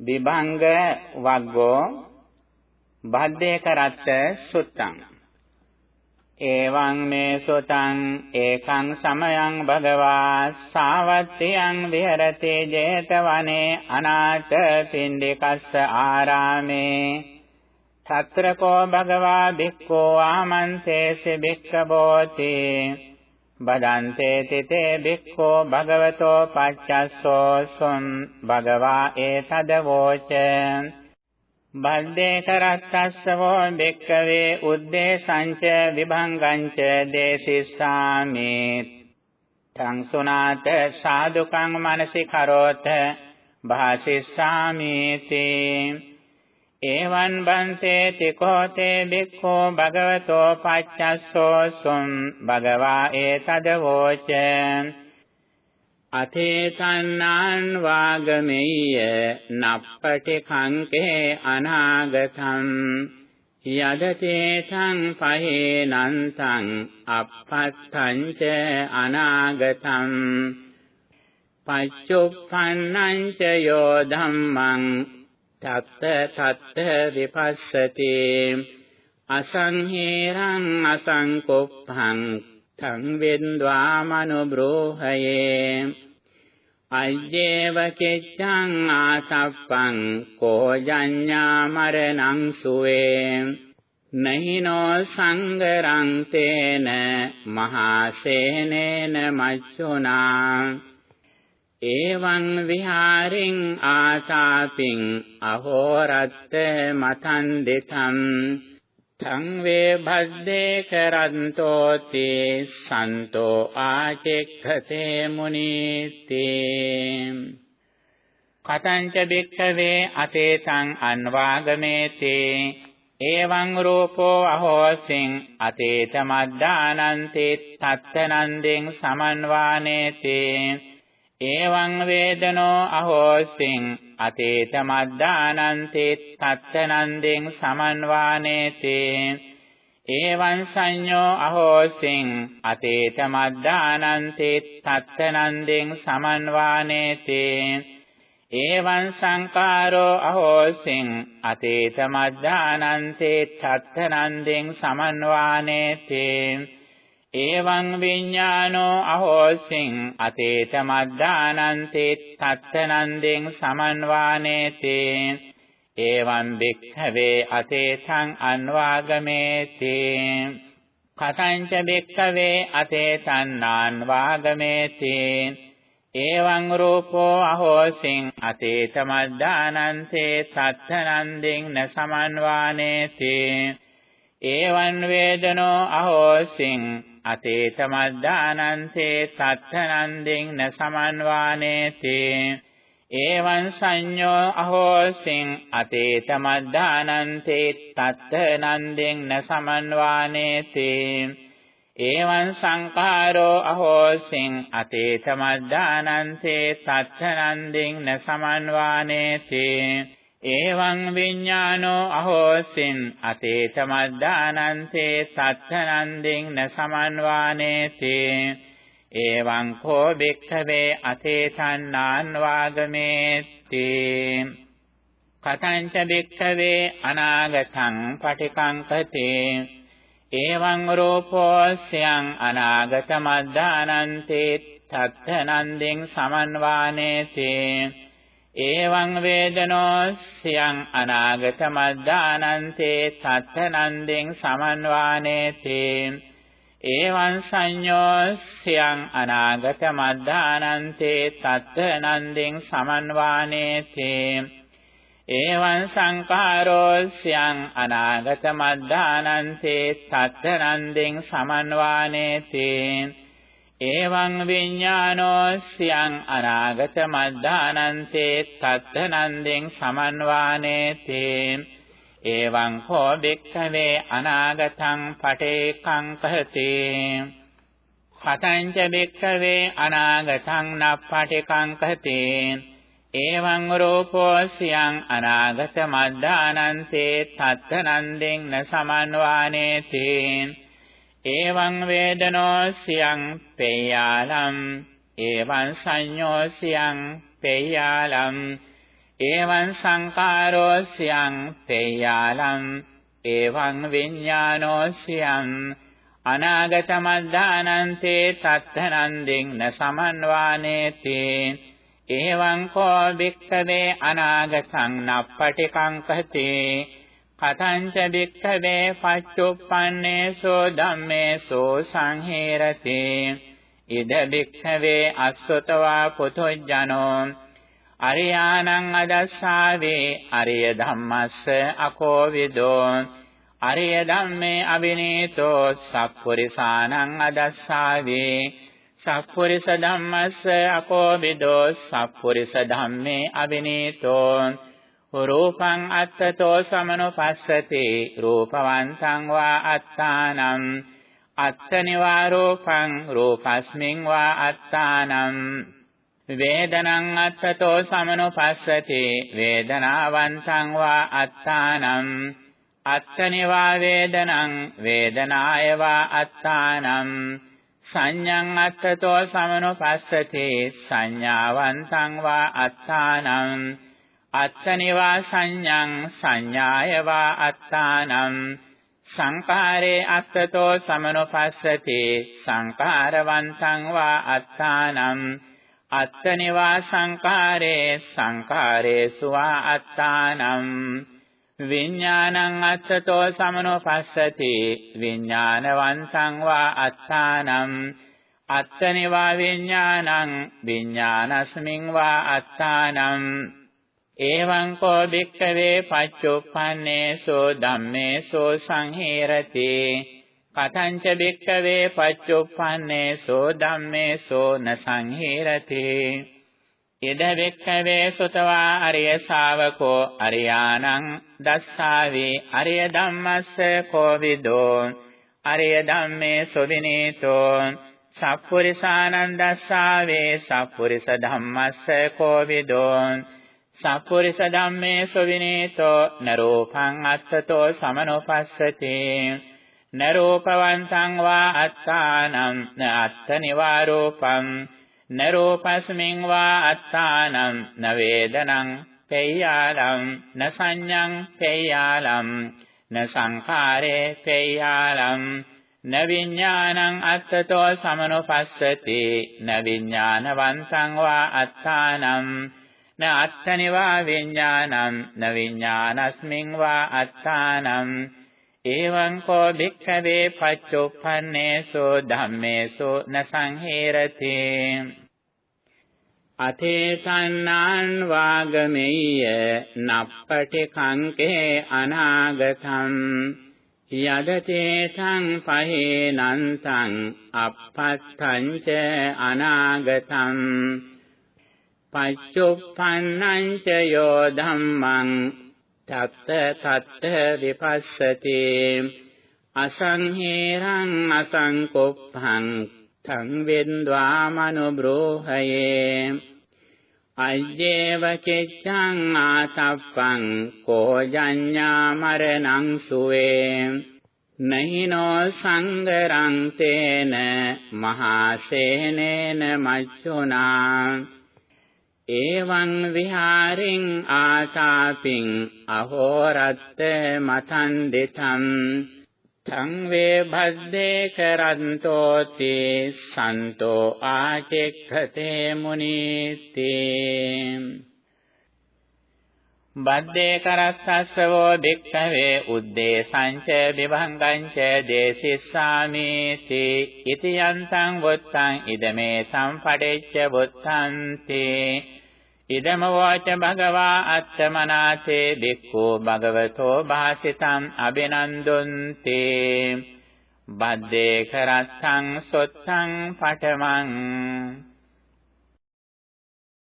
විභංග වග්ගෝ බද්දේක රත්ත සුත්තං. එවං මේ සුතං ඒකං සමයං භගවා සාවත්තියං විහෙරති 제තවනේ අනාථ පින්ඩිකස්ස ආරාමේ. తත්‍රකෝ භගවා භික්ඛෝ ආමන්තේසි භික්ඛබෝති බදන්තේ තිතේ භික්ඛෝ භගවතෝ පච්චස්සෝ සුන් භගවා ඒතදවෝච බද්දේ කරත්තස්සවෝ බෙක්කවේ උද්දේශංච විභංගංච දේශිස්සාමි. තං සුනාත සාදුකං මනසි කරෝත භාසිස්සාමි තේ. එවං බන්තේ තිකෝතේ බික්ඛෝ භගවතෝ පච්චස්සෝ සුම් භගවා ඒතදවෝච අතේතන්නාන් වාගමෙය්‍ය නප්පටි කංකේ අනාගතං. යදතේතං පහේනන්තං අපත්තං ච අනාගතං. පච්චුප්පන්නං ච යෝ ධම්මං තත්ත තත්ත විපස්සති. අසංහේරං අසංකොප්පං තං වෙන්ද්වා මනුබ්‍රෝහයේ. අය්‍යේව කෙච්ඡං ආසප්පං කෝ ජඤ්ඤා මරණං සුවේ. නහිනෝ සංගරං තේන මහසේනේන මච්චුනා එවං විහාරින් ආසාපින් අහෝරත්ත මතන් දෙතම් තං වේ භද්දේ කරන්තෝති සන්තෝ ආචෙක්ඛතේ මුනීති. කතංච බික්ඛවේ අතේතං අන්වාගමේති. එවං රූපෝ අහෝසින් අතේත මද්දානන්ති තත්තනන්දෙන් සමන්වානේති. එවං වේදනෝ අහෝසින් අතේත මද්දානන්ති තත්තනන්දෙන් සමන්වානේති. එවං සංඤෝ අහෝසින් අතේත මද්දානන්ති තත්තනන්දෙන් සමන්වානේති. එවං සංකාරෝ අහෝසින් අතේත මද්දානන්ති තත්තනන්දෙන් සමන්වානේති. එවං විඥානෝ අහෝසින් අතේත මද්දානන්ති තත්තනන්දෙන් සමන්වානේති එවං භික්ඛවේ අතේතං අන්වාගමේති කතංච භික්ඛවේ අතේතං නාන්වාගමේති එවං රූපෝ අහෝසින් අතේත මද්දානන්ති තත්තනන්දෙන් න සමන්වානේති එවං වේදනෝ අහෝසින් අතේත මද්දානන්තේ තත්තනන්දින් න සමන්වානේති. එවං සංඤෝ අහෝසින් අතේත මද්දානන්තේ තත්තනන්දින් න සමන්වානේති. එවං සංඛාරෝ අහෝසින් අතේත මද්දානන්තේ තත්තනන්දින් න සමන්වානේති. එවං විඥානෝ අහෝසින් අතේත මද්දානන්තේ සත්තනන්දින් න සමන්වානේති එවං කෝ භික්ඛවේ අතේතන්නාන් වාගමේති කතංච භික්ඛවේ අනාගතං පටිකංකතේ එවං රූපෝස්යං අනාගත මද්දානන්තේ තත්තනන්දින් සමන්වානේති. එවං වේදනෝ සියං අනාගත මද්දානන්තේ තත්තනන්දෙන් සමන්වානේති. එවං සංඤෝ සියං අනාගත මද්දානන්තේ තත්තනන්දෙන් සමන්වානේති. එවං සංඛාරෝ සියං අනාගත මද්දානන්තේ තත්තනන්දෙන් සමන්වානේති. එවං විඥානෝ සියං අනාගත මද්දානන්තේ තත්තනන්දෙන් සමන්වානේති එවං හෝ බික්ඛවේ අනාගතං පටේකං කහති කතංච බික්ඛවේ අනාගතං නප්පටිකං කහති එවං රූපෝ සියං අනාගත මද්දානන්තේ තත්තනන්දෙන් න සමන්වානේති එවං වේදනෝ සියං පේයාලම් එවං සංඤෝ සියං පේයාලම් එවං සංකාරෝස්යං තේයාලං එවං විඥානෝස්යං අනාගත මද්දානන්තේ තත්තනන්දින් න සමන්වානේති එවං කෝ භික්ඛවේ අනාගතං නප්පටිකං කහති කතංච භික්ඛවේ පච්චුප්පන්නේසෝ ධම්මේසෝ සංහේරති. ඉද භික්ඛවේ අස්සතවා පුතුජනෝ. අරියානං අදස්සාවේ අරිය ධම්මස්ස අකෝවිදෝ අරිය ධම්මේ අවිනීතෝ සප්පුරිසානං අදස්සාවේ. සප්පුරිස ධම්මස්ස අකෝවිදෝ සප්පුරිස ධම්මේ අවිනීතෝ. රූපං අත්තතෝ සමනුපස්සති රූපවන්තං වා අත්තානම්. අත්තනිවා රූපං රූපස්මින් වා අත්තානම්. වේදනං අත්තතෝ සමනුපස්සති වේදනාවන්තං වා අත්තානම්. අත්තනිවා වේදනං වේදනාය වා අත්තානම්. සංඤං අත්තතෝ සමනුපස්සති සංඥාවන්තං වා අත්තානම්. අත්තනිවා සංඤං සංඥාය වා අත්තානම් සංඛාරේ අත්තතෝ සමනුපස්සති සංඛාරවන්තං වා අත්තානම් අත්තනිවා සංඛාරේ සංඛාරේසු වා අත්තානම් විඥානං අත්තතෝ සමනෝපස්සති විඥානවන්තං වා අත්තානම් අත්තනිවා විඥානං විඥානස්මින් වා අත්තානම් එවං කෝ භික්ඛවේ පච්චුප්පන්නේසෝ ධම්මේසෝ සංහේරති। කතංච භික්ඛවේ පච්චුප්පන්නේසෝ ධම්මේසෝ න සංහේරති। ඉද භික්ඛවේ සුතවා අරිය ශාවකෝ අරියානං දස්සාවේ අරිය ධම්මස්ස කෝවිදෝ අරිය ධම්මේ සොවිනීතෝ සප්පුරිසානං දස්සාවේ සප්පුරිස ධම්මස්ස කෝවිදෝ සප්පුරිස ධම්මේ සොවිනීතෝ නරෝපං අත්තතෝ සමනෝපස්සති. නරෝපවන්තං වා අත්තානම් න අත්ත නිවාරෝපං. නරෝපස්මින් වා අත්තානම් න වේදනං තේයාලම් න සංඤං තේයාලම් න සංඛාරේ තේයාලම් න විඥානං අත්තතෝ සමනුපස්සති. න විඥානවන්තං වා අත්තානම් න අත්තනිවා විඥානං න විඥානස්මින් වා අත්තානම් එවං කෝ භික්ඛවේ පච්චුප්පන්නේසෝ ධම්මේසෝ න සංහේරති අතේතන්නාන් වාගමෙය්‍ය නප්පටි කංකේ අනාගතං යදතේතං පහේනන්තං අපත්තං ච අනාගතං පච්චුප්පන්නං ච යෝ ධම්මං තත්ත තත්ත විපස්සති। අසංහේරං අසංකොප්පං තං වෙන්ද්වා මනුබ්‍රෝහයේ අජ්ජේව කිච්ඡං ආතප්පං කෝ ජඤ්ඤා මරණං සුවේ। නහිනෝ සංගරං තේන මහසේනේන මච්චුනා එවං විහාරින් ආතාපින් අහෝරත්ත මතන් දෙතම් තං වේ භද්දේ කරන්තෝති සන්තෝ ආචෙක්ඛතේ මුනීති. බද්දේ කරස්සස්සවෝ භික්ඛවේ උද්දේශංච විභංගංච දේසිස්සාමීති. ඉති යන්තං වොත්තං ඉදමේ සම්පඩෙච්ච වොත්තන්ති. ඉදම වාච භගවා අත්තමනාසේ බික්ඛු භගවතෝ භාසිතං අබිනන්දුන්ති බද්දේ කරස්සං සොත්තං පඨමං.